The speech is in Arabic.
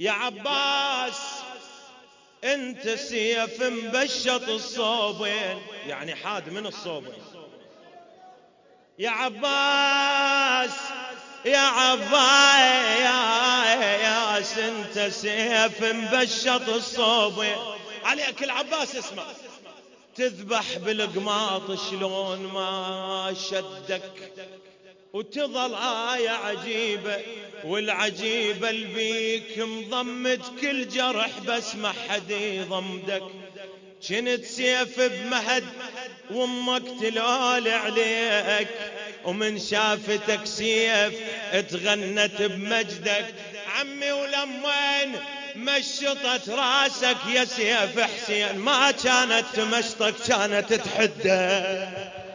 يا عباس انت سيف مبشط الصوبين. يعني حاد من الصوبين. يا عباس يا عباس انت سيف مبشط الصوبين. عليك العباس اسمع. تذبح بالقماط شلون ما شدك. وتظل آية عجيبة والعجيبة البيك مضمد كل جرح بس ما حد يضمدك. كنت سيف بمهد وأمك تلول عليك ومن شافتك سيف تغنت بمجدك. عمي ولمين مشطت راسك يا سيف حسين ما كانت تمشطك كانت تحده